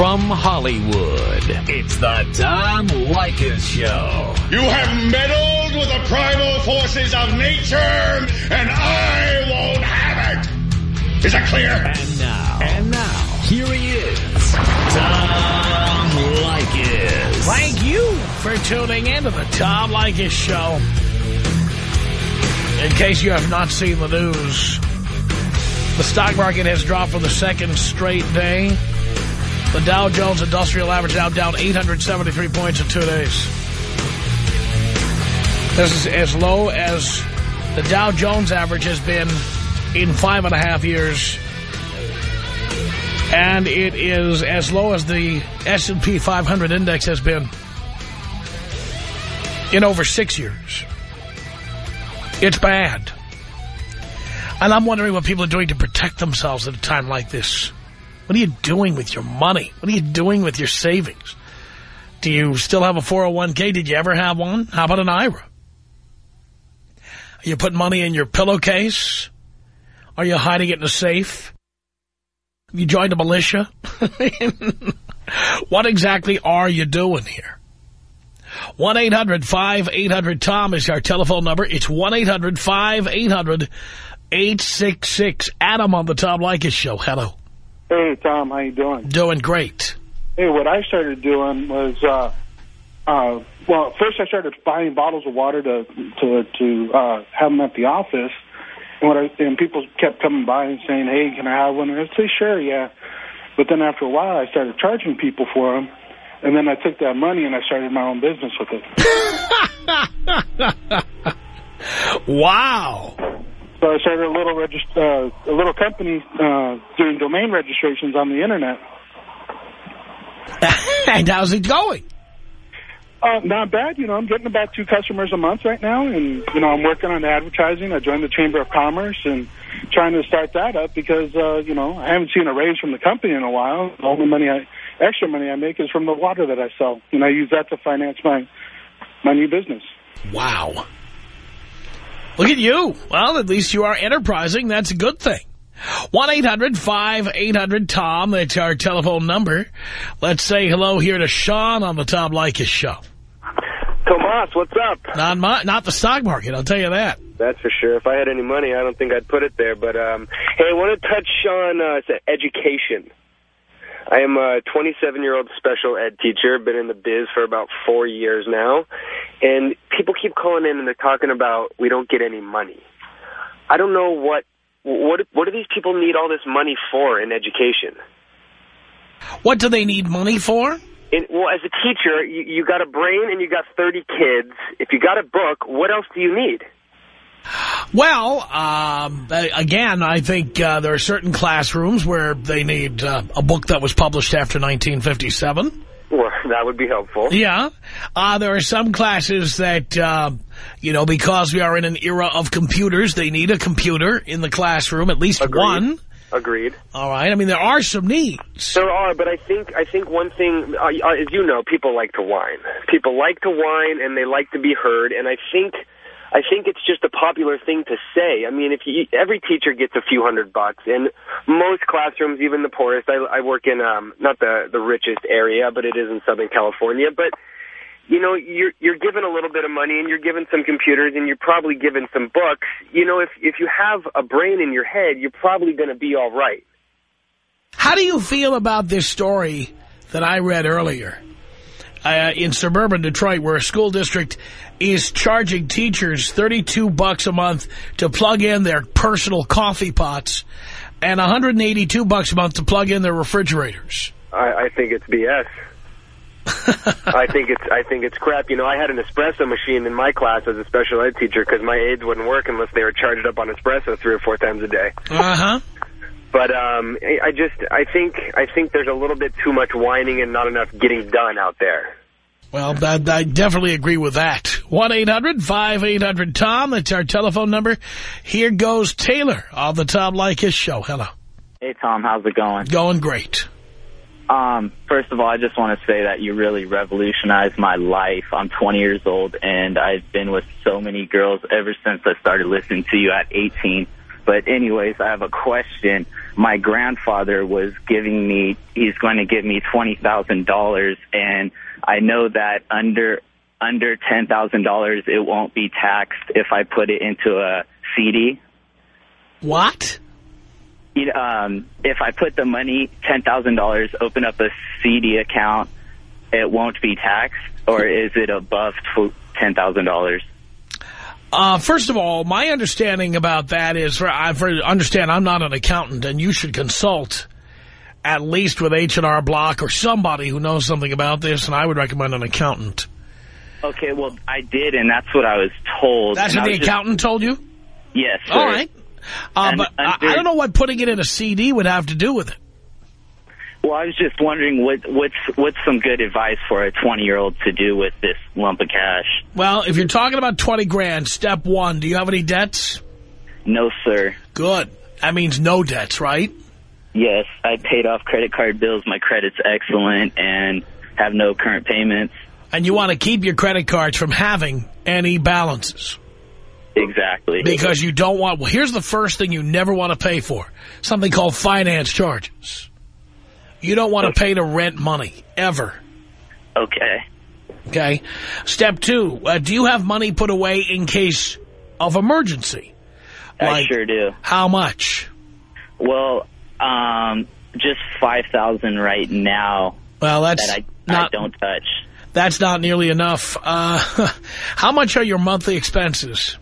From Hollywood, it's the Tom Leykis Show. You have meddled with the primal forces of nature, and I won't have it. Is that clear? And now, and now, here he is, Tom Leykis. Thank you for tuning in to the Tom Leykis Show. In case you have not seen the news, the stock market has dropped for the second straight day. The Dow Jones Industrial Average now down 873 points in two days. This is as low as the Dow Jones average has been in five and a half years. And it is as low as the S&P 500 index has been in over six years. It's bad. And I'm wondering what people are doing to protect themselves at a time like this. What are you doing with your money? What are you doing with your savings? Do you still have a 401k? Did you ever have one? How about an IRA? Are you putting money in your pillowcase? Are you hiding it in a safe? Have you joined a militia? what exactly are you doing here? 1-800-5800-TOM is our telephone number. It's 1-800-5800-866. Adam on the Tom Leykis Show. Hello. Hey, Tom, how you doing? Doing great. Hey, what I started doing was, uh, uh, well, first I started buying bottles of water to to to uh, have them at the office, and what I, and people kept coming by and saying, "Hey, can I have one?" And I'd say, "Sure, yeah." But then after a while, I started charging people for them, and then I took that money and I started my own business with it. wow. So I started a little regist uh, a little company uh, doing domain registrations on the internet. and how's it going? Uh, not bad. You know, I'm getting about two customers a month right now, and you know, I'm working on advertising. I joined the Chamber of Commerce and trying to start that up because uh, you know I haven't seen a raise from the company in a while. All the only money I extra money I make is from the water that I sell, and I use that to finance my my new business. Wow. Look at you. Well, at least you are enterprising. That's a good thing. 1-800-5800-TOM. That's our telephone number. Let's say hello here to Sean on the Tom Leykis show. Tomas, what's up? Not my, not the stock market, I'll tell you that. That's for sure. If I had any money, I don't think I'd put it there. But, um, hey, I want to touch on uh, education. I am a 27-year-old special ed teacher, been in the biz for about four years now, and people keep calling in and they're talking about we don't get any money. I don't know what what what do these people need all this money for in education? What do they need money for? In, well, as a teacher, you, you got a brain and you got 30 kids. If you got a book, what else do you need? Well, um, again, I think uh, there are certain classrooms where they need uh, a book that was published after 1957. Well, that would be helpful. Yeah. Uh, there are some classes that, uh, you know, because we are in an era of computers, they need a computer in the classroom, at least Agreed. one. Agreed. All right. I mean, there are some needs. There are, but I think I think one thing, uh, as you know, people like to whine. People like to whine, and they like to be heard, and I think I think it's just a popular thing to say. I mean, if you, every teacher gets a few hundred bucks, and most classrooms, even the poorest, I, I work in um, not the the richest area, but it is in Southern California. But you know, you're you're given a little bit of money, and you're given some computers, and you're probably given some books. You know, if if you have a brain in your head, you're probably going to be all right. How do you feel about this story that I read earlier? Uh, in suburban Detroit, where a school district is charging teachers 32 bucks a month to plug in their personal coffee pots and 182 bucks a month to plug in their refrigerators. I, I think it's BS. I think it's I think it's crap. You know, I had an espresso machine in my class as a special ed teacher because my aides wouldn't work unless they were charged up on espresso three or four times a day. Uh huh. But um, I just I think I think there's a little bit too much whining and not enough getting done out there. Well, I, I definitely agree with that. 1-800-5800-TOM. That's our telephone number. Here goes Taylor on the Tom Leykis show. Hello. Hey, Tom. How's it going? Going great. Um, first of all, I just want to say that you really revolutionized my life. I'm 20 years old, and I've been with so many girls ever since I started listening to you at 18. But anyways, I have a question. My grandfather was giving me, he's going to give me $20,000 and I know that under, under $10,000 it won't be taxed if I put it into a CD. What? You know, um, if I put the money, $10,000, open up a CD account, it won't be taxed? Or is it above $10,000? Uh, first of all, my understanding about that is, for, I for, understand I'm not an accountant, and you should consult at least with H&R Block or somebody who knows something about this, and I would recommend an accountant. Okay, well, I did, and that's what I was told. That's what the was just- accountant told you? Yes, sir. All right. Uh, And but I, I don't know what putting it in a CD would have to do with it. Well, I was just wondering what what's what's some good advice for a 20-year-old to do with this lump of cash? Well, if you're talking about 20 grand, step one, do you have any debts? No, sir. Good. That means no debts, right? Yes, I paid off credit card bills. My credit's excellent and have no current payments. And you want to keep your credit cards from having any balances. Exactly. Because you don't want... Well, here's the first thing you never want to pay for. Something called finance charges. You don't want to pay to rent money, ever. Okay. Okay? Step two, uh, do you have money put away in case of emergency? I Like- sure do. How much? Well, um, just 5000 right now Well, that's that I, I not... don't touch. That's not nearly enough. Uh, how much are your monthly expenses?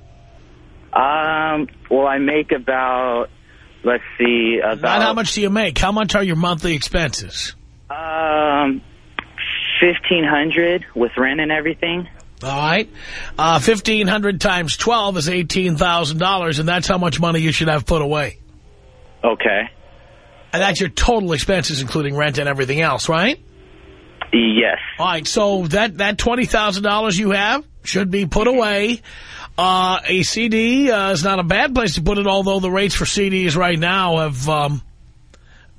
Um, well, I make about, let's see, about... Not how much do you make. How much are your monthly expenses? Um, 1500 with rent and everything. All right. Uh, 1500 times 12 is $18,000, and that's how much money you should have put away. Okay. And that's your total expenses, including rent and everything else, right? Yes. All right, so that, that $20,000 you have should be put away. Uh, a CD uh, is not a bad place to put it, although the rates for CDs right now have um,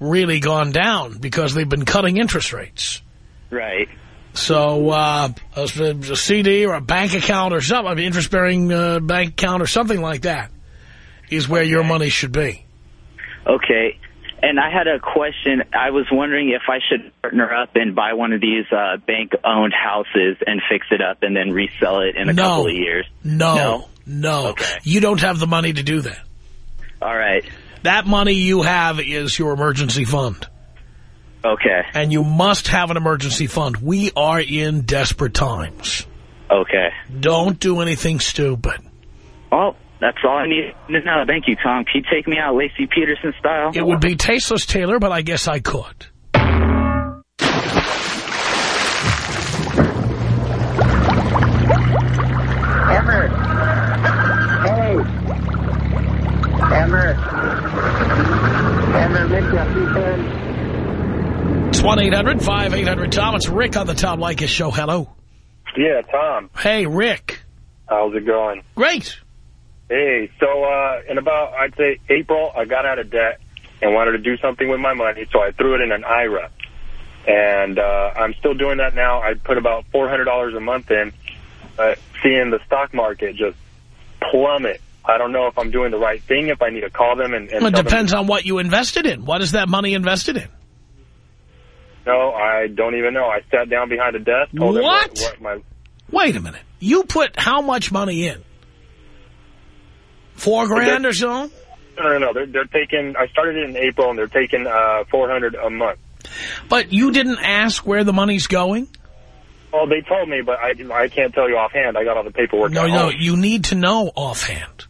really gone down because they've been cutting interest rates. Right. So uh, a, a CD or a bank account or something, an interest-bearing uh, bank account or something like that is where your money should be. Okay. And I had a question. I was wondering if I should partner up and buy one of these uh, bank-owned houses and fix it up and then resell it in a No. couple of years. No, No? no. Okay. You don't have the money to do that. All right. That money you have is your emergency fund. Okay. And you must have an emergency fund. We are in desperate times. Okay. Don't do anything stupid. Well, that's all I need to know. Thank you, Tom. Can you take me out Laci Peterson style? It would be tasteless, Taylor, but I guess I could. Emmer. Hey. Emmer. Emmer, Rick, you It's 1-800-5800-TOM. It's Rick on the Tom Leykis Show. Hello. Yeah, Tom. Hey, Rick. How's it going? Great. Hey, so uh, in about, I'd say, April, I got out of debt and wanted to do something with my money, so I threw it in an IRA. And uh, I'm still doing that now. I put about $400 a month in, but seeing the stock market just plummet. I don't know if I'm doing the right thing, if I need to call them and, and Well, it tell them- depends on what you invested in. What is that money invested in? No, I don't even know. I sat down behind a desk. Told them What? what, what my Wait a minute. You put how much money in? Four grand or so? No, no, no. They're, they're taking. I started it in April, and they're taking uh, 400 a month. But you didn't ask where the money's going? Well, they told me, but I I can't tell you offhand. I got all the paperwork. No, no, home. you need to know offhand.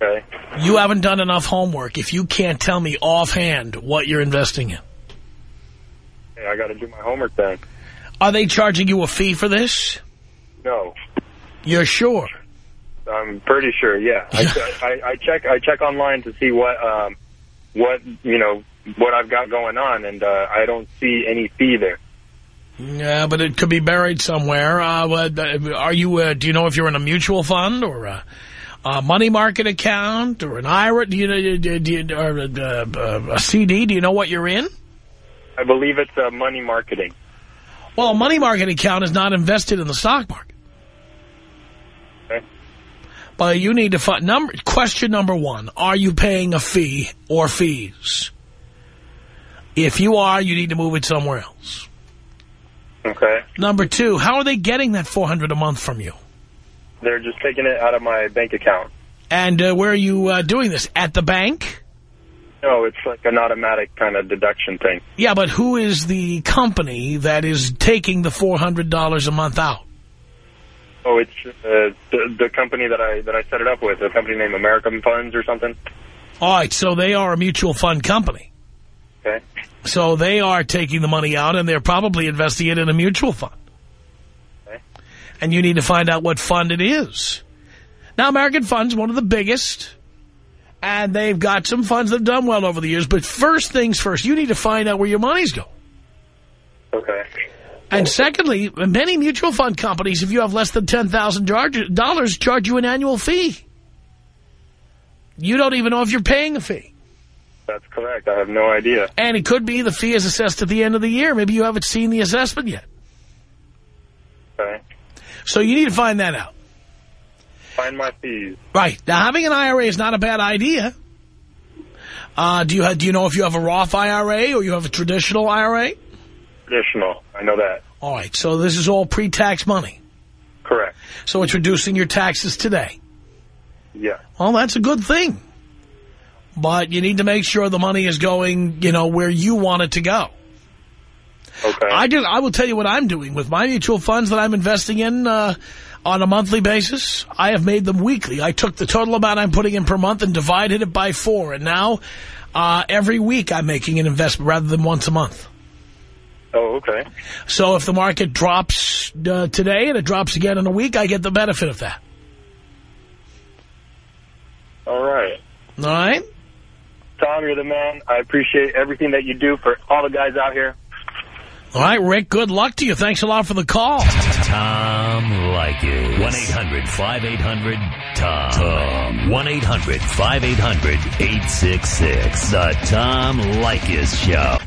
Okay. You haven't done enough homework if you can't tell me offhand what you're investing in. Yeah, I got to do my homework then. Are they charging you a fee for this? No, You're sure? I'm pretty sure. Yeah, I, I, I check. I check online to see what um what you know what I've got going on, and uh, I don't see any fee there. Yeah, but it could be buried somewhere. Uh, uh, are you? Uh, do you know if you're in a mutual fund or a, a money market account or an IRA? Do you, you, do you, or a, a, a CD? Do you know what you're in? I believe it's uh, money marketing. Well, a money market account is not invested in the stock market. But you need to find number question number one: Are you paying a fee or fees? If you are, you need to move it somewhere else. Okay. Number two: How are they getting that four hundred a month from you? They're just taking it out of my bank account. And uh, where are you uh, doing this? At the bank? No, it's like an automatic kind of deduction thing. Yeah, but who is the company that is taking the $400 a month out? Oh, it's uh, the, the company that I that I set it up with, a company named American Funds or something. All right, so they are a mutual fund company. Okay. So they are taking the money out, and they're probably investing it in a mutual fund. Okay. And you need to find out what fund it is. Now, American Fund's one of the biggest, and they've got some funds that have done well over the years. But first things first, you need to find out where your money's going. Okay. And secondly, many mutual fund companies, if you have less than $10,000, charge you an annual fee. You don't even know if you're paying a fee. That's correct. I have no idea. And it could be the fee is assessed at the end of the year. Maybe you haven't seen the assessment yet. Okay. So you need to find that out. Find my fees. Right. Now, having an IRA is not a bad idea. Uh, do you have, do you know if you have a Roth IRA or you have a traditional IRA? Traditional. I know that. All right. So this is all pre-tax money. Correct. So it's reducing your taxes today. Yeah. Well, that's a good thing. But you need to make sure the money is going, you know, where you want it to go. Okay. I just, I will tell you what I'm doing with my mutual funds that I'm investing in uh, on a monthly basis. I have made them weekly. I took the total amount I'm putting in per month and divided it by four. And now uh, every week I'm making an investment rather than once a month. Oh, okay. So if the market drops uh, today and it drops again in a week, I get the benefit of that. All right. All right? Tom, you're the man. I appreciate everything that you do for all the guys out here. All right, Rick, good luck to you. Thanks a lot for the call. Tom Leykis. 1-800-5800-TOM. Tom. 1-800-5800-866. The Tom Leykis Show.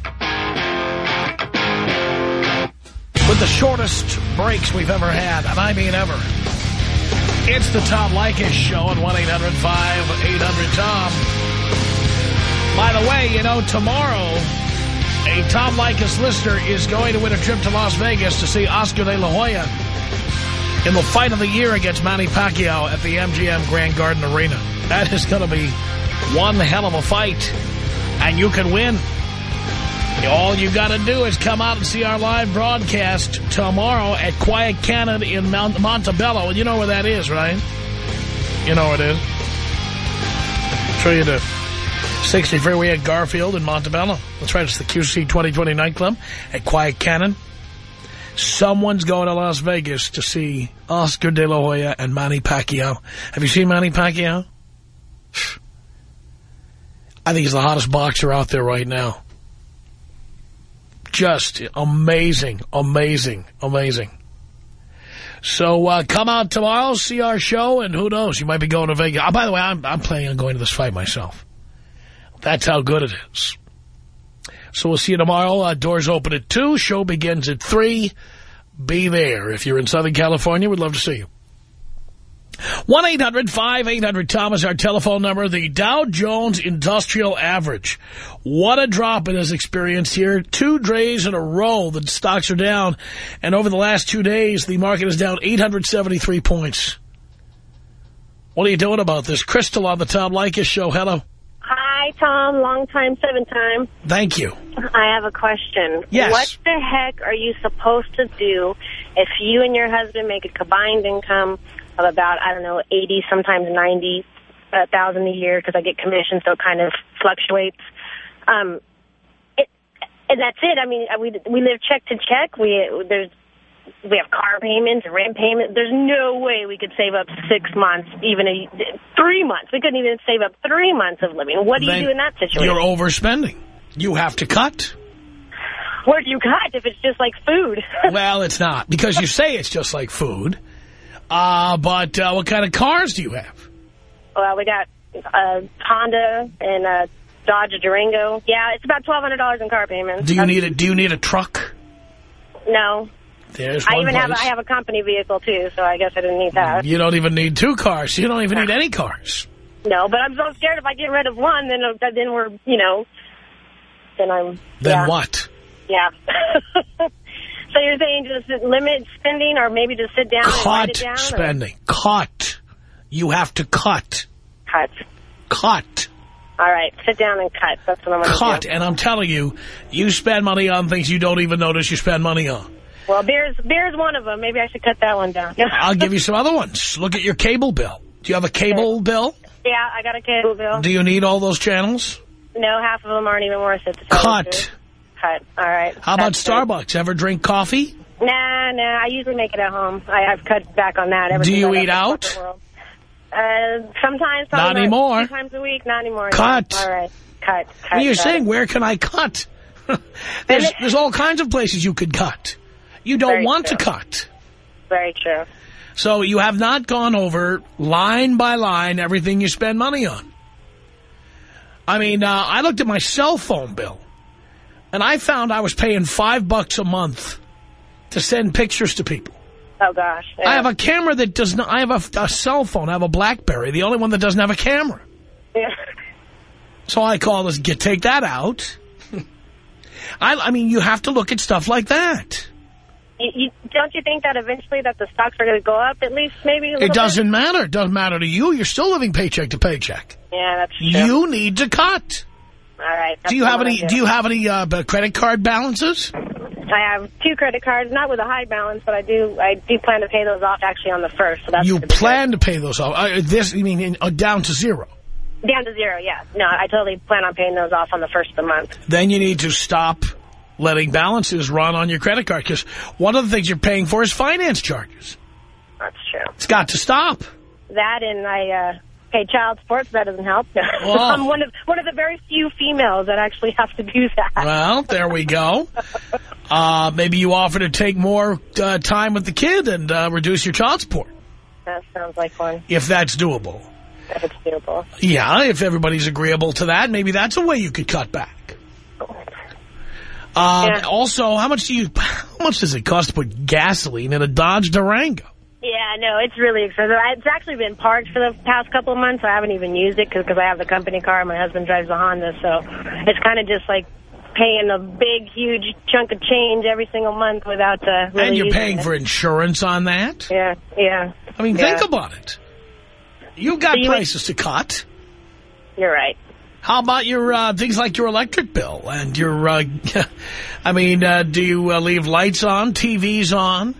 With the shortest breaks we've ever had, and I mean ever. It's the Tom Leykis Show at 1-800-5800-TOM. By the way, you know, tomorrow, a Tom Leykis listener is going to win a trip to Las Vegas to see Oscar de la Hoya in the fight of the year against Manny Pacquiao at the MGM Grand Garden Arena. That is going to be one hell of a fight, and you can win. All you got to do is come out and see our live broadcast tomorrow at Quiet Cannon in Mount Montebello. You know where that is, right? You know where it is. Sure you do. 60 Freeway at Garfield in Montebello. That's right, it's the QC 2020 nightclub at Quiet Cannon. Someone's going to Las Vegas to see Oscar De La Hoya and Manny Pacquiao. Have you seen Manny Pacquiao? I think he's the hottest boxer out there right now. Just amazing, amazing, amazing. So uh, come out tomorrow, see our show, and who knows, you might be going to Vegas. Oh, by the way, I'm, I'm planning on going to this fight myself. That's how good it is. So we'll see you tomorrow. Uh, doors open at 2. Show begins at 3. Be there. If you're in Southern California, we'd love to see you. 1-800-5800-TOM is our telephone number. The Dow Jones Industrial Average. What a drop it has experienced here. Two days in a row that stocks are down. And over the last two days, the market is down 873 points. What are you doing about this? Crystal on the Tom Leykis show. Hello. Hi, Tom. Long time, seven time. Thank you. I have a question. Yes. What the heck are you supposed to do if you and your husband make a combined income of about, I don't know, 80, sometimes 90 uh, thousand a year because I get commission, so it kind of fluctuates. Um, it, and that's it. I mean, we we live check to check. We there's we have car payments, rent payments. There's no way we could save up six months, even a, three months. We couldn't even save up three months of living. What do Then you do in that situation? You're overspending. You have to cut. Where do you cut if it's just like food? well, it's not. Because you say it's just like food. Uh, but uh, what kind of cars do you have? well, we got a Honda and a Dodge Durango. Yeah, it's about $1,200 in car payments. Do you That's- need a Do you need a truck? No. There's I even have place. I have a company vehicle too, so I guess I didn't need that. You don't even need two cars. You don't even need any cars. No, but I'm so scared if I get rid of one, then uh, then we're you know, then I'm Then yeah. what? Yeah. so you're saying just limit spending, or maybe just sit down and write it Cut down? or- spending. Cut. You have to cut. Cut. Cut. All right, sit down and cut. That's what I'm going to Cut. do. And I'm telling you, you spend money on things you don't even notice you spend money on. Well, beer's beer's one of them. Maybe I should cut that one down. I'll give you some other ones. Look at your cable bill. Do you have a cable bill? Yeah, I got a cable bill. Do you need all those channels? No, half of them aren't even worth it. to tell you Cut. Cut. All right. How about. Starbucks? Ever drink coffee? Nah, nah. I usually make it at home. I, I've cut back on that. ever Do you eat out? Uh, sometimes. Not anymore. Two times a week. Not anymore. Cut. All right. Cut. Cut. Well, you're cut. saying, where can I cut? there's, there's all kinds of places you could cut. You don't want true. to cut. Very true. So you have not gone over line by line everything you spend money on. I mean, uh, I looked at my cell phone bill, and I found I was paying five bucks a month to send pictures to people. Oh gosh. I have a camera that does not, I have a, a cell phone, I have a BlackBerry, the only one that doesn't have a camera. Yeah. So I call this, get, take that out. I, I mean, you have to look at stuff like that. You, you, don't you think that eventually that the stocks are going to go up at least maybe a little It doesn't matter. It doesn't matter to you. You're still living paycheck to paycheck. Yeah, that's true. You need to cut. All right. Do you have any, gonna do you have any uh, credit card balances? I have two credit cards, not with a high balance, but I do I do plan to pay those off actually on the first. So that's You gonna good. plan to pay those off. Uh, this, you mean, in, uh, down to zero. down to zero? Yeah. No, I totally plan on paying those off on the first of the month. Then you need to stop letting balances run on your credit card because one of the things you're paying for is finance charges. That's true. It's got to stop. That and I pay child support, that doesn't help. Well. I'm one of one of the very few females that actually have to do that. Well, there we go. Uh, maybe you offer to take more uh, time with the kid and uh, reduce your child support, That sounds like one. if that's doable. If it's doable. Yeah, if everybody's agreeable to that, maybe that's a way you could cut back. Uh, Yeah. Also, how much do you? How much does it cost to put gasoline in a Dodge Durango? No, it's really expensive. It's actually been parked for the past couple of months. I haven't even used it because I have the company car. My husband drives a Honda, so it's kind of just like paying a big, huge chunk of change every single month without uh, really and you're paying it. for insurance on that. Yeah, yeah. I mean, Yeah. think about it. You've got So you would- prices to cut. You're right. How about your uh, things like your electric bill and your? Uh, I mean, uh, do you uh, leave lights on, TVs on?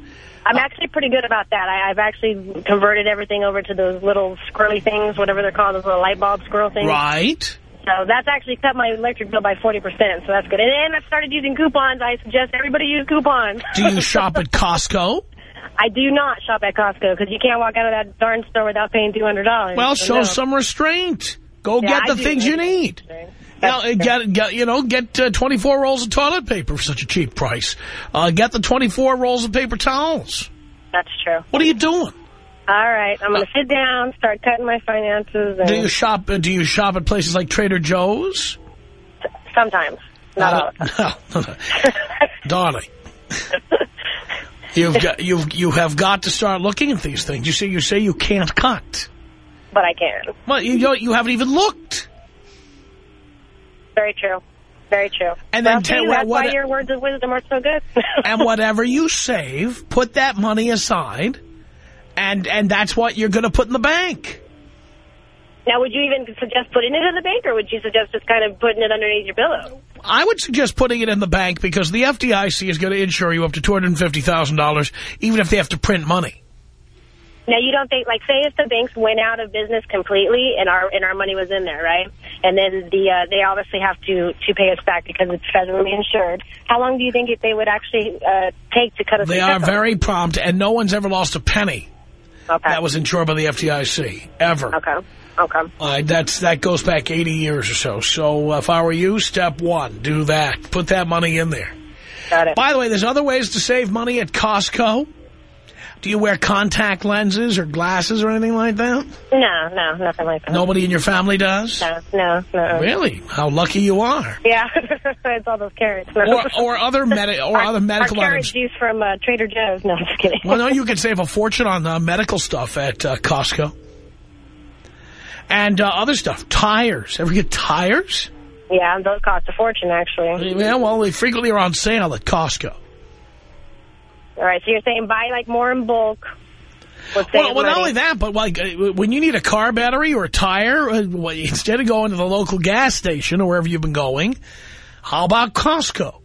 I'm actually pretty good about that. I, I've actually converted everything over to those little squirrely things, whatever they're called, those little light bulb squirrel things. Right. So that's actually cut my electric bill by 40%, so that's good. And, and I've started using coupons. I suggest everybody use coupons. Do you shop at Costco? I do not shop at Costco because you can't walk out of that darn store without paying $200. Well, So show no. some restraint. Go Yeah, get the things you need. Know, get, get, you know, get uh, 24 rolls of toilet paper for such a cheap price. Uh, get the 24 rolls of paper towels. That's true. What are you doing? All right, I'm going to sit down, start cutting my finances. And Do you shop? Uh, do you shop at places like Trader Joe's? Sometimes. Not all the time. No, no, no. Darling, you've got you you have got to start looking at these things. You say you say you can't cut. But I can. Well, you you haven't even looked. Very true. Very true. And then well, see, that's what- why your words of wisdom are so good. and whatever you save, put that money aside, and and that's what you're going to put in the bank. now, would you even suggest putting it in the bank, or would you suggest just kind of putting it underneath your pillow? I would suggest putting it in the bank because the FDIC is going to insure you up to $250,000 even if they have to print money. Now, you don't think, like, say if the banks went out of business completely and our and our money was in there, right? And then the uh, they obviously have to to pay us back because it's federally insured. How long do you think it, they would actually uh, take to cut us? They are very prompt, and no one's ever lost a penny Okay. that was insured by the FDIC, ever. Okay. Okay. Uh, that's That goes back 80 years or so. So uh, if I were you, step one, do that. Put that money in there. Got it. By the way, there's other ways to save money at Costco. Do you wear contact lenses or glasses or anything like that? No, no, nothing like that. Nobody in your family does? No, no, no. Really? How lucky you are. Yeah, it's all those carrots. No. Or, or other medi or Our- other medical our carrot items. juice from uh, Trader Joe's. No, I'm just kidding. Well, no, you could save a fortune on uh, medical stuff at uh, Costco. And uh, other stuff. Tires. Ever get tires? Yeah, those cost a fortune, actually. Yeah, well, they frequently are on sale at Costco. All right, so you're saying buy like more in bulk. We'll Well, well, not only that, but like uh, when you need a car battery or a tire, uh, instead of going to the local gas station or wherever you've been going, how about Costco?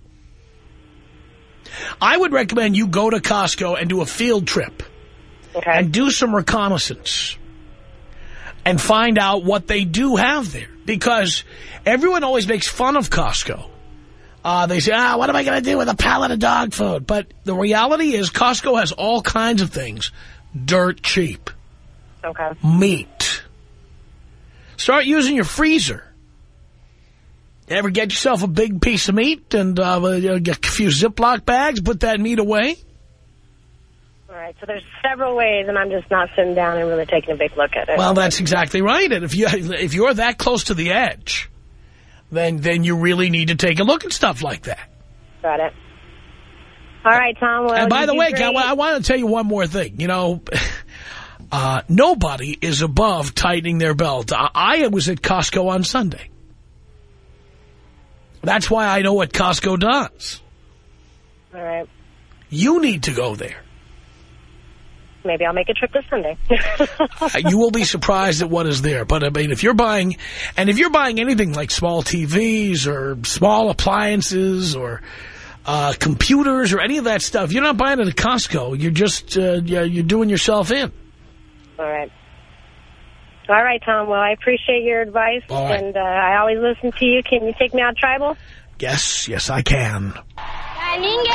I would recommend you go to Costco and do a field trip Okay. and do some reconnaissance and find out what they do have there. Because everyone always makes fun of Costco. Uh, they say, ah, what am I going to do with a pallet of dog food? But the reality is Costco has all kinds of things dirt cheap. Okay. Meat. Start using your freezer. Ever get yourself a big piece of meat and uh, get a few Ziploc bags, put that meat away? All right, so there's several ways, and I'm just not sitting down and really taking a big look at it. Well, that's exactly right. And if you if you're that close to the edge, then then you really need to take a look at stuff like that. Got it. All right, Tom. Well, and by the way, great. I want to tell you one more thing. You know, uh, nobody is above tightening their belt. I, I was at Costco on Sunday. That's why I know what Costco does. All right. You need to go there. Maybe I'll make a trip this Sunday. Uh, you will be surprised at what is there. But I mean, if you're buying, and if you're buying anything like small TVs or small appliances or uh, computers or any of that stuff, you're not buying it at Costco. You're just uh, you're you're doing yourself in. All right. All right, Tom. Well, I appreciate your advice, All right. and uh, I always listen to you. Can you take me out tribal? Yes, yes, I can. Baninge,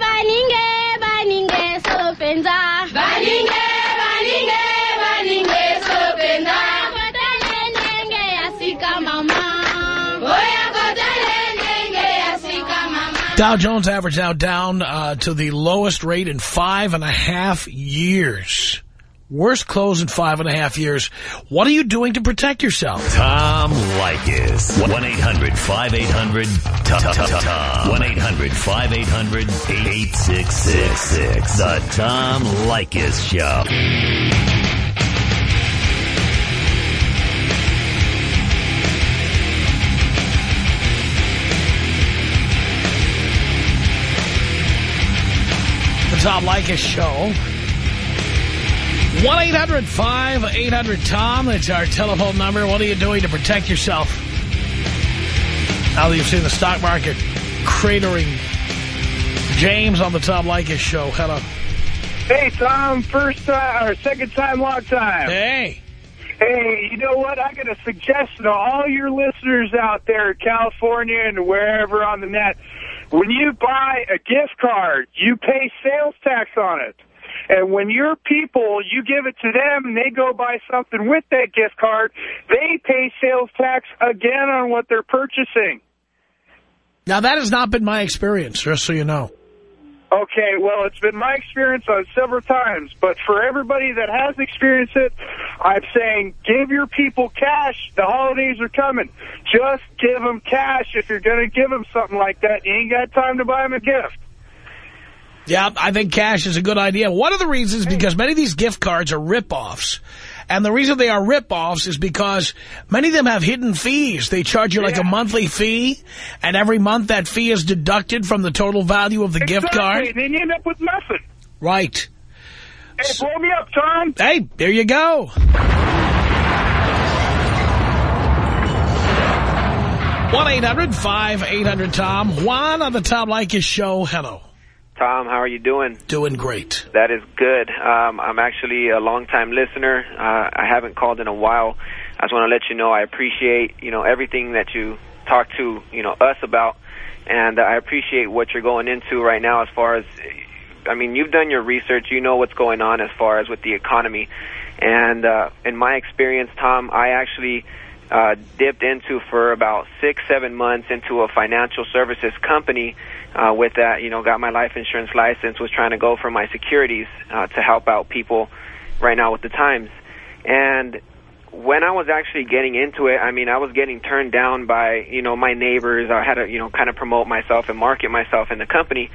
baninge, baninge, solopenza. Baninge, baninge, Dow Jones average now down uh, to the lowest rate in five and a half years. Worst close in five and a half years. What are you doing to protect yourself? Tom Leykis. 1-800-5800-TOM. 1-800-5800-8666. The Tom Leykis Show. Tom Leykis Show. 1-800-5800-TOM. That's our telephone number. What are you doing to protect yourself? Now that you've seen the stock market cratering. James on the Tom Leykis Show. Hello. Hey, Tom. First time or second time, long time. Hey. Hey, you know what? I got a suggestion to all your listeners out there in California and wherever on the net. When you buy a gift card, you pay sales tax on it. And when your people, you give it to them and they go buy something with that gift card, they pay sales tax again on what they're purchasing. Now, that has not been my experience, just so you know. Okay, well, it's been my experience on several times, but for everybody that has experienced it, I'm saying give your people cash. The holidays are coming. Just give them cash if you're going to give them something like that. You ain't got time to buy them a gift. Yeah, I think cash is a good idea. One of the reasons is because many of these gift cards are rip-offs. And the reason they are rip-offs is because many of them have hidden fees. They charge you like a monthly fee, and every month that fee is deducted from the total value of the gift Exactly, card. and then you end up with nothing. Right. Hey, blow me up, Tom. Hey, there you go. one 800 tom Juan on the Tom Leykis Show. Hello. Tom, how are you doing? Doing great. That is good. Um, I'm actually a longtime listener. Uh, I haven't called in a while. I just want to let you know I appreciate you know everything that you talk to you know us about, and I appreciate what you're going into right now as far as. I mean, you've done your research. You know what's going on as far as with the economy, and uh, in my experience, Tom, I actually uh, dipped into for about six, seven months into a financial services company uh, with that, you know, got my life insurance license, was trying to go for my securities uh, to help out people right now with the times. And when I was actually getting into it, I mean, I was getting turned down by, you know, my neighbors. I had to, you know, kind of promote myself and market myself in the company.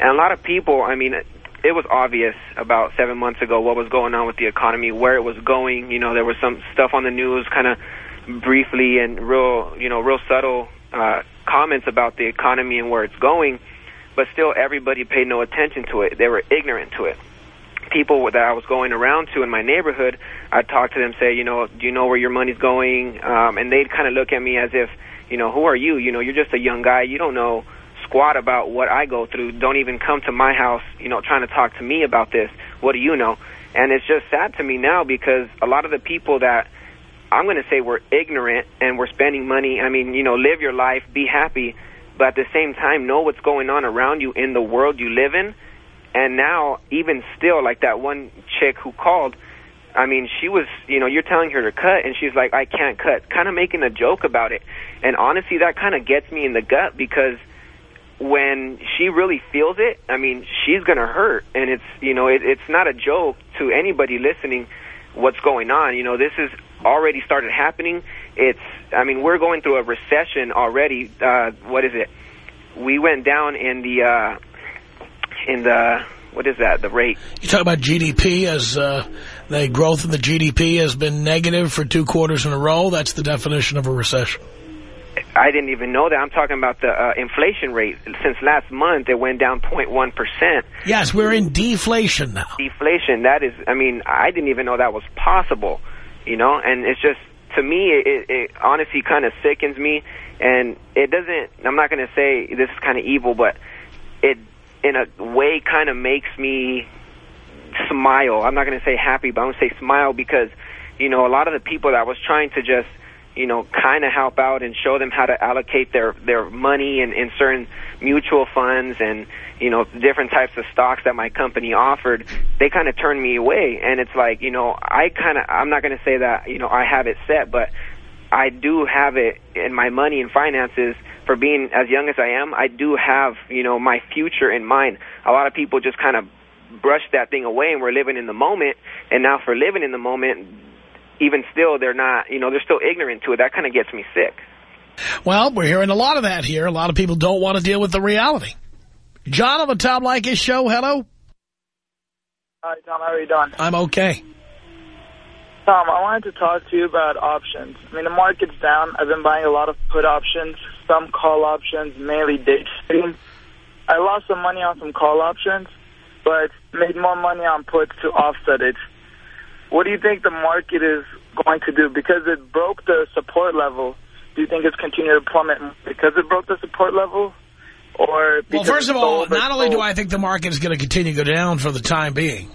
And a lot of people, I mean, it was obvious about seven months ago what was going on with the economy, where it was going. You know, there was some stuff on the news kind of briefly and real, you know, real subtle uh, comments about the economy and where it's going, but still everybody paid no attention to it. They were ignorant to it. People that I was going around to in my neighborhood, I'd talk to them, say, you know, do you know where your money's going? Um, and they'd kind of look at me as if, you know, who are you? You know, you're just a young guy. You don't know squat about what I go through. Don't even come to my house, you know, trying to talk to me about this. What do you know? And it's just sad to me now because a lot of the people that I'm going to say we're ignorant and we're spending money. I mean, you know, live your life, be happy, but at the same time, know what's going on around you in the world you live in. And now, even still, like that one chick who called, I mean, she was, you know, you're telling her to cut, and she's like, I can't cut, kind of making a joke about it. And honestly, that kind of gets me in the gut because when she really feels it, I mean, she's going to hurt. And it's, you know, it, it's not a joke to anybody listening what's going on. You know, this is already started happening. It's, I mean, we're going through a recession already. Uh, what is it? We went down in the, uh, in the, what is that, the rate? You talk about GDP as uh, the growth in the GDP has been negative for two quarters in a row. That's the definition of a recession. I didn't even know that. I'm talking about the uh, inflation rate. Since last month, it went down 0.1%. Yes, we're in deflation now. Deflation, that is, I mean, I didn't even know that was possible you know, and it's just to me, it, it honestly kind of sickens me, and it doesn't. I'm not going to say this is kind of evil, but it, in a way, kind of makes me smile. I'm not going to say happy, but I'm going to say smile because, you know, a lot of the people that was trying to just, you know, kind of help out and show them how to allocate their their money in, in certain mutual funds and you know, different types of stocks that my company offered, they kind of turned me away. And it's like, you know, I kind of, I'm not going to say that, you know, I have it set, but I do have it in my money and finances for being as young as I am. I do have, you know, my future in mind. A lot of people just kind of brush that thing away and we're living in the moment. And now for living in the moment, even still, they're not, you know, they're still ignorant to it. That kind of gets me sick. Well, we're hearing a lot of that here. A lot of people don't want to deal with the reality. John on the Tom Leykis show. Hello. Hi, Tom. How are you doing? I'm okay. Tom, I wanted to talk to you about options. I mean, the market's down. I've been buying a lot of put options, some call options, mainly day trading. I lost some money on some call options, but made more money on puts to offset it. What do you think the market is going to do? Because it broke the support level, do you think it's continuing to plummet because it broke the support level? Or well, first of all, not only do I think the market is going to continue to go down for the time being,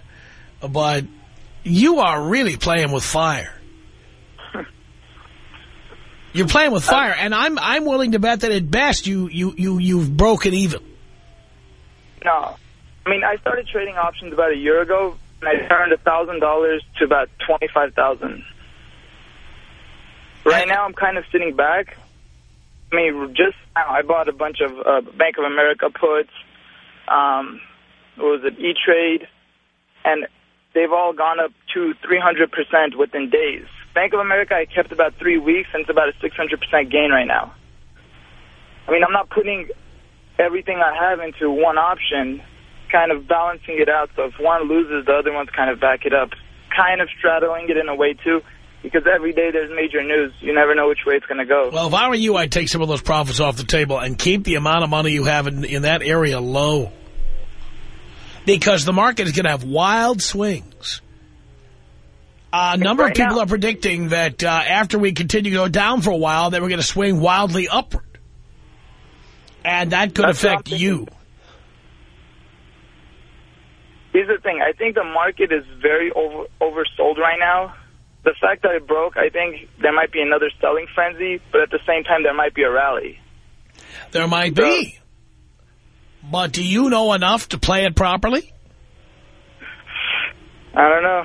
but you are really playing with fire. You're playing with uh, fire, and I'm I'm willing to bet that at best you you you you've broken even. No, I mean I started trading options about a year ago, and I turned a thousand dollars to about twenty five thousand. Right now, I'm kind of sitting back, I mean, just now, I bought a bunch of uh, Bank of America puts. Um, what was it, E-Trade, and they've all gone up to 300% within days. Bank of America, I kept about three weeks, and it's about a 600% gain right now. I mean, I'm not putting everything I have into one option, kind of balancing it out. So if one loses, the other ones kind of back it up. Kind of straddling it in a way, too because every day there's major news. You never know which way it's going to go. Well, if I were you, I'd take some of those profits off the table and keep the amount of money you have in, in that area low. Because the market is going to have wild swings. A number right of people now. are predicting that uh, after we continue to go down for a while, that we're going to swing wildly upward. And that could That's affect you. Here's the thing. I think the market is very over oversold right now the fact that it broke, I think there might be another selling frenzy, but at the same time, there might be a rally. There might be. Uh, but do you know enough to play it properly? I don't know.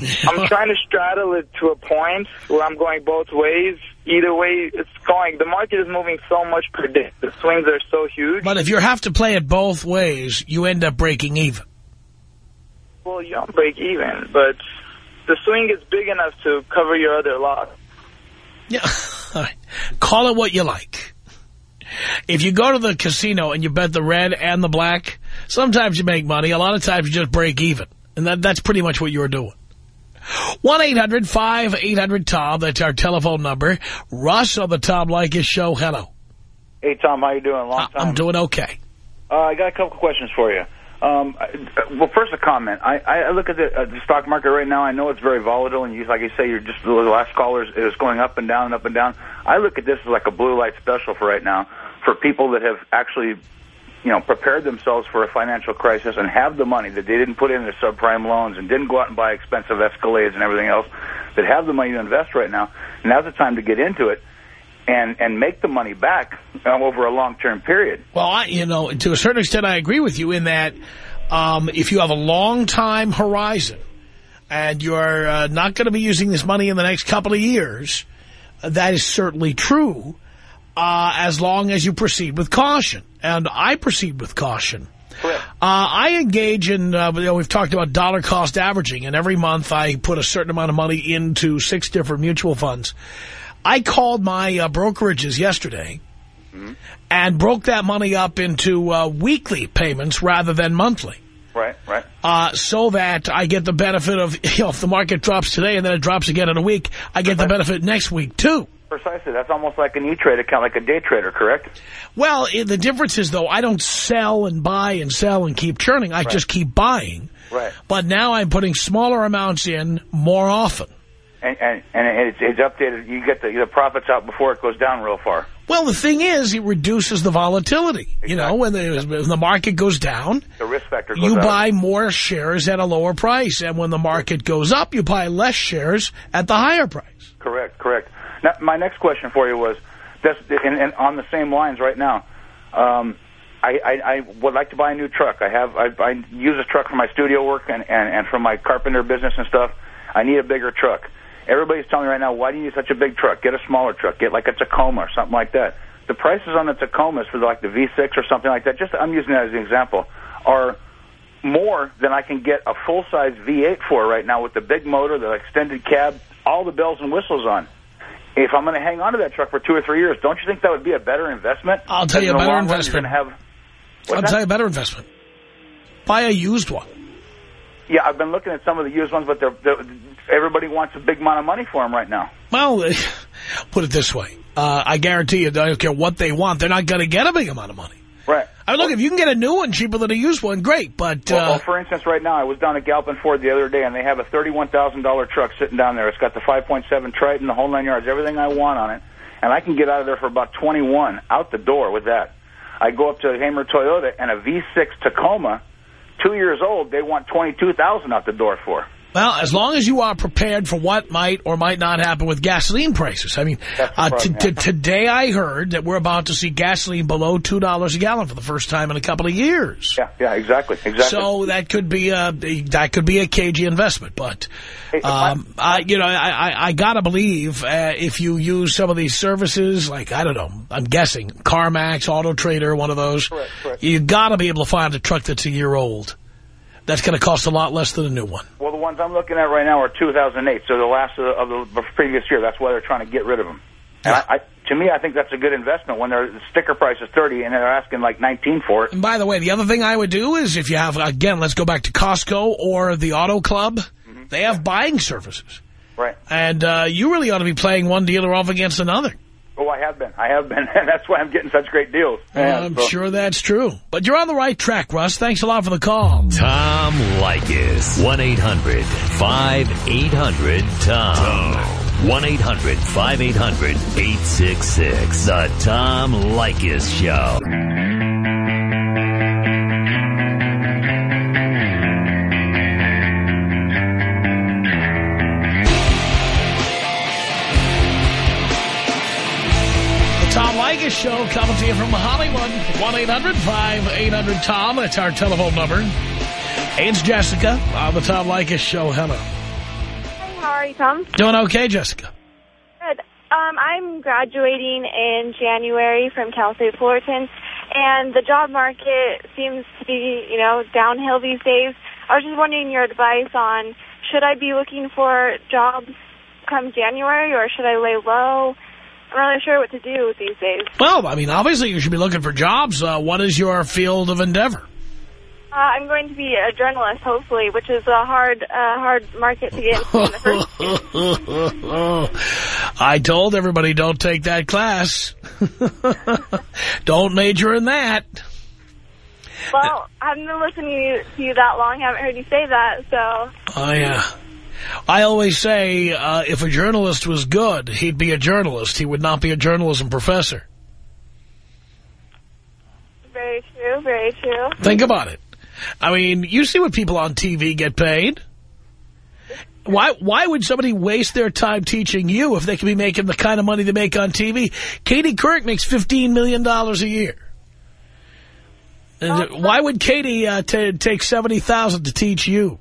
I'm trying to straddle it to a point where I'm going both ways either way it's going. The market is moving so much per day. The swings are so huge. But if you have to play it both ways, you end up breaking even. Well, you don't break even, but the swing is big enough to cover your other loss. Yeah. All right. Call it what you like. If you go to the casino and you bet the red and the black, sometimes you make money. A lot of times you just break even. And that, that's pretty much what you're doing. 1-800-5800-TOM. That's our telephone number. Russ on the Tom Leykis show. Hello. Hey, Tom, how you doing? Long time. I'm doing okay. Uh, I got a couple questions for you. Um, well, first a comment. I, I look at the, uh, the stock market right now. I know it's very volatile, and you, like you say, you're just the last caller is, is going up and down and up and down. I look at this as like a blue light special for right now for people that have actually, you know, prepared themselves for a financial crisis and have the money that they didn't put in their subprime loans and didn't go out and buy expensive Escalades and everything else. That have the money to invest right now. Now's the time to get into it and and make the money back um, over a long term period. Well, I, you know, to a certain extent, I agree with you in that um, if you have a long time horizon and you're uh, not going to be using this money in the next couple of years, that is certainly true uh, as long as you proceed with caution. And I proceed with caution. Uh, I engage in, uh, you know, we've talked about dollar cost averaging, and every month I put a certain amount of money into six different mutual funds. I called my uh, brokerages yesterday and broke that money up into uh, weekly payments rather than monthly. Right, right. Uh, so that I get the benefit of, you know, if the market drops today and then it drops again in a week, I get the benefit next week, too. Precisely. That's almost like an E-Trade account, like a day trader, correct? Well, i the difference is, though, I don't sell and buy and sell and keep churning. I just keep buying. Right. But now I'm putting smaller amounts in more often. And and, and it's, it's updated. You get the, the profits out before it goes down real far. Well, the thing is, it reduces the volatility. You know, when the, when the market goes down, The risk factor goes you out. buy more shares at a lower price. And when the market goes up, you buy less shares at the higher price. Correct, correct. Now, my next question for you was, that's, and, and on the same lines right now, um, I, I, I would like to buy a new truck. I have I, I use a truck for my studio work and, and, and for my carpenter business and stuff. I need a bigger truck. Everybody's telling me right now, why do you need such a big truck? Get a smaller truck. Get like a Tacoma or something like that. The prices on the Tacomas for like the V6 or something like that, just I'm using that as an example, are more than I can get a full-size V8 for right now with the big motor, the extended cab, all the bells and whistles on. If I'm going to hang on to that truck for two or three years, don't you think that would be a better investment? I'll tell you a better investment. You're going to have I'll What's tell you a better investment. Buy a used one. Yeah, I've been looking at some of the used ones, but they're, they're, everybody wants a big amount of money for them right now. Well, put it this way. Uh, I guarantee you, I don't care what they want, they're not going to get a big amount of money. Right. I mean, look, if you can get a new one cheaper than a used one, great. But Well, uh, well, for instance, right now, I was down at Galpin Ford the other day, and they have a $31,000 truck sitting down there. It's got the 5.7 Triton, the whole nine yards, everything I want on it. And I can get out of there for about 21 out the door with that. I go up to Hamer Toyota, and a V6 Tacoma, two years old, they want 22000 out the door for. Well, as long as you are prepared for what might or might not happen with gasoline prices. I mean, uh, today I heard that we're about to see gasoline below $2 a gallon for the first time in a couple of years. Yeah, yeah, exactly, exactly. So that could be a that could be a cagey investment, but um, I, you know, I I, I gotta believe uh, if you use some of these services, like I don't know, I'm guessing CarMax, Auto Trader, one of those, you gotta be able to find a truck that's a year old. That's going to cost a lot less than a new one. Well, the ones I'm looking at right now are 2008, so the last of the, of the previous year. That's why they're trying to get rid of them. And I, I, to me, I think that's a good investment when their sticker price is 30 and they're asking like 19 for it. And by the way, the other thing I would do is if you have, again, let's go back to Costco or the Auto Club, they have buying services. Right. And uh, you really ought to be playing one dealer off against another. Oh, I have been. I have been. And that's why I'm getting such great deals. Yeah, I'm so- sure that's true. But you're on the right track, Russ. Thanks a lot for the call. Tom Leykis. 1-800-5800-TOM. 1-800-5800-866. The Tom Leykis Show. Show coming to you from Hollywood. 1-800-5800-TOM. That's our telephone number. It's Jessica on the Tom Leykis Show. Hello. Hey, how are you, Tom? Doing okay, Jessica? Good. Um, I'm graduating in January from Cal State Fullerton, and the job market seems to be, you know, downhill these days. I was just wondering your advice on should I be looking for jobs come January, or should I lay low? I'm not really sure what to do these days. Well, I mean, obviously you should be looking for jobs. Uh, what is your field of endeavor? Uh, I'm going to be a journalist, hopefully, which is a hard, uh, hard market to get I told everybody don't take that class. don't major in that. Well, I haven't been listening to you that long. I haven't heard you say that, so... Oh, uh, I always say uh, if a journalist was good, he'd be a journalist. He would not be a journalism professor. Very true, very true. Think about it. I mean, you see what people on TV get paid. Why why would somebody waste their time teaching you if they could be making the kind of money they make on TV? Katie Couric makes $15 million a year. And why would Katie uh, take 70,000 to teach you?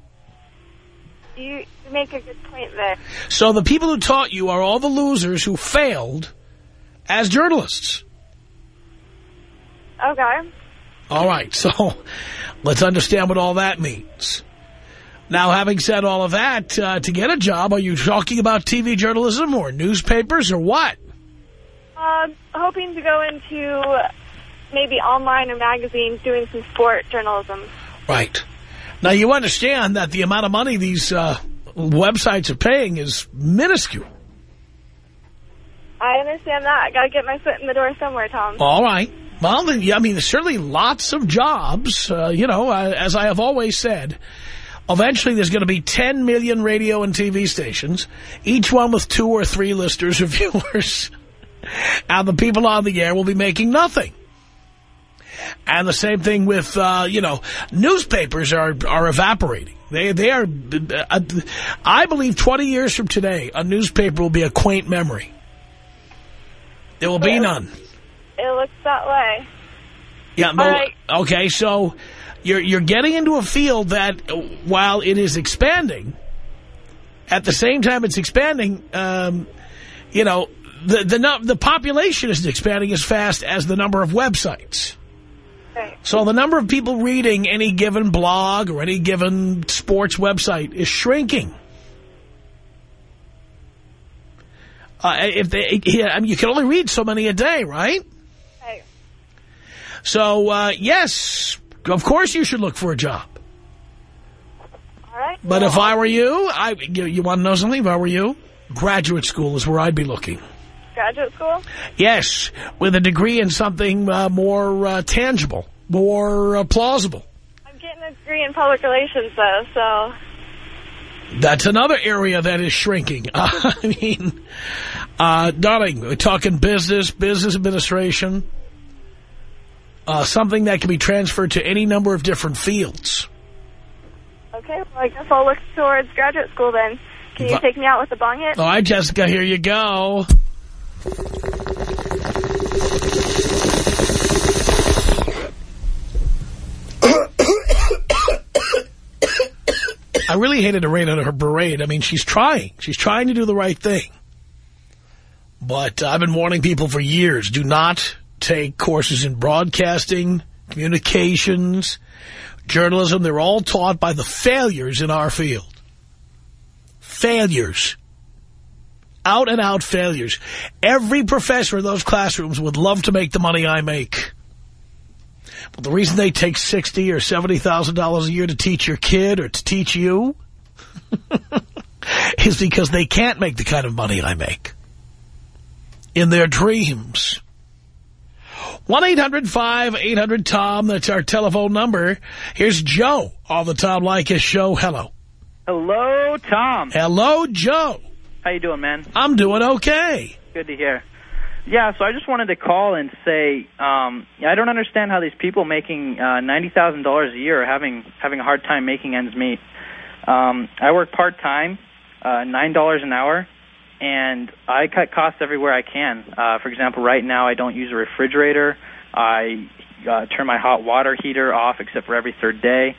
You make a good point there. So the people who taught you are all the losers who failed as journalists. Okay. All right, so let's understand what all that means. Now, having said all of that, uh, to get a job, are you talking about TV journalism or newspapers or what? Uh, hoping to go into maybe online or magazines doing some sport journalism. Right. Now, you understand that the amount of money these uh, websites are paying is minuscule. I understand that. I got to get my foot in the door somewhere, Tom. All right. Well, then, yeah, I mean, certainly lots of jobs. Uh, you know, uh, as I have always said, eventually there's going to be 10 million radio and TV stations, each one with two or three listeners or viewers. and the people on the air will be making nothing. And the same thing with, uh, you know, newspapers are, are evaporating. They, they are, uh, I believe 20 years from today, a newspaper will be a quaint memory. There will be none. It looks that way. Yeah, no, right. okay, so you're, you're getting into a field that, while it is expanding, at the same time it's expanding, um, you know, the, the, the population isn't expanding as fast as the number of websites. So the number of people reading any given blog or any given sports website is shrinking. Uh, if they, yeah, I mean, you can only read so many a day, right? Right. So, uh, yes, of course you should look for a job. All right. But if I were you, I you, you want to know something? If I were you, graduate school is where I'd be looking. Graduate school? Yes, with a degree in something uh, more uh, tangible, more uh, plausible. I'm getting a degree in public relations, though, so... That's another area that is shrinking. I mean, uh, darling, we're talking business, business administration, uh, something that can be transferred to any number of different fields. Okay, well, I guess I'll look towards graduate school then. Can you take me out with the bong hit? All right, Jessica, here you go. I really hated to rain on her parade. I mean, she's trying. She's trying to do the right thing. But uh, I've been warning people for years, do not take courses in broadcasting, communications, journalism. They're all taught by the failures in our field. Failures. Out and out failures. Every professor in those classrooms would love to make the money I make. But the reason they take sixty or $70,000 a year to teach your kid or to teach you is because they can't make the kind of money I make in their dreams. 1-800-5800-TOM, that's our telephone number. Here's Joe on the Tom Leykis show. Hello. Hello, Tom. Hello, Joe. How you doing, man? I'm doing okay. Good to hear. Yeah, so I just wanted to call and say um, I don't understand how these people making uh, $90,000 a year are having, having a hard time making ends meet. Um, I work part-time, uh, $9 an hour, and I cut costs everywhere I can. Uh, for example, right now I don't use a refrigerator. I uh, turn my hot water heater off except for every third day.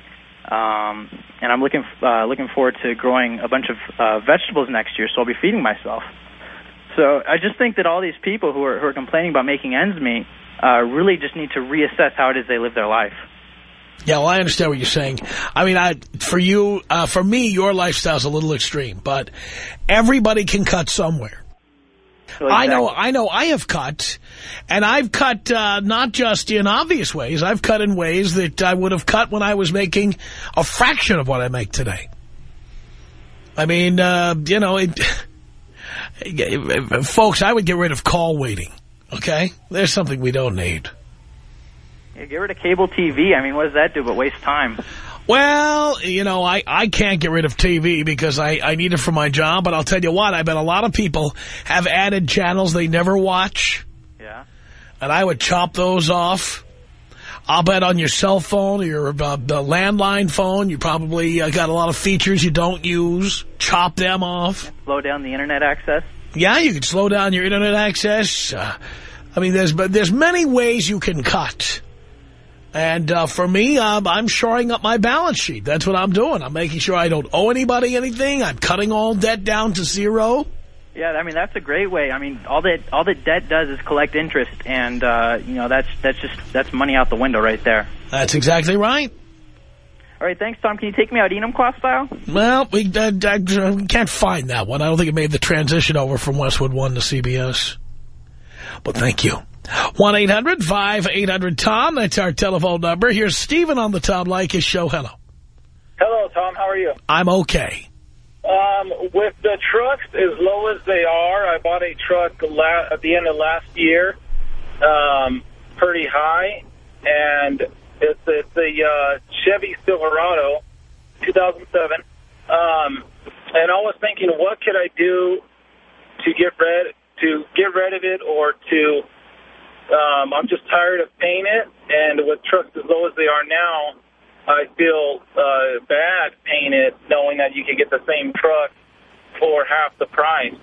Um, and I'm looking uh, looking forward to growing a bunch of uh, vegetables next year, so I'll be feeding myself. So I just think that all these people who are who are complaining about making ends meet uh, really just need to reassess how it is they live their life. Yeah, well, I understand what you're saying. I mean, I for you, uh, for me, your lifestyle's a little extreme, but everybody can cut somewhere. I know, I know I have cut, and I've cut uh, not just in obvious ways. I've cut in ways that I would have cut when I was making a fraction of what I make today. I mean, uh, you know, it, folks, I would get rid of call waiting, okay? There's something we don't need. Yeah, get rid of cable TV. I mean, what does that do but waste time? Well, you know, I, I can't get rid of TV because I, I need it for my job. But I'll tell you what, I bet a lot of people have added channels they never watch. Yeah. And I would chop those off. I'll bet on your cell phone or your uh, the landline phone, you probably uh, got a lot of features you don't use. Chop them off. Slow down the internet access. Yeah, you can slow down your internet access. Uh, I mean, there's but there's many ways you can cut. And uh, for me, um, I'm shoring up my balance sheet. That's what I'm doing. I'm making sure I don't owe anybody anything. I'm cutting all debt down to zero. Yeah, I mean that's a great way. I mean all that all that debt does is collect interest, and uh, you know that's that's just that's money out the window right there. That's exactly right. All right, thanks, Tom. Can you take me out Enumclaw style? Well, we, uh, uh, we can't find that one. I don't think it made the transition over from Westwood 1 to CBS. But thank you. 1-800-5800-TOM. That's our telephone number. Here's Stephen on the Tom Leykis show. Hello. Hello, Tom. How are you? I'm okay. Um, with the trucks as low as they are, I bought a truck la at the end of last year, um, pretty high, and it's, it's a uh, Chevy Silverado, 2007. Um, and I was thinking, what could I do to get rid to get rid of it, or to um, I'm just tired of paying it, and with trucks as low as they are now, I feel uh, bad paying it, knowing that you can get the same truck for half the price.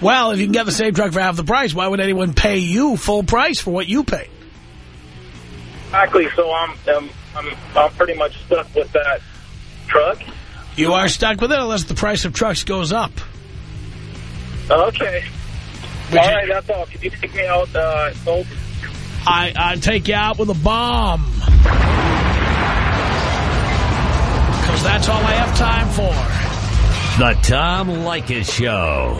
Well, if you can get the same truck for half the price, why would anyone pay you full price for what you pay? Exactly. So I'm um, I'm I'm pretty much stuck with that truck. You are stuck with it unless the price of trucks goes up. Okay. All right, that's all. Can you take me out, uh, Oak? I, I take you out with a bomb. Because that's all I have time for. The Tom Leykis Show.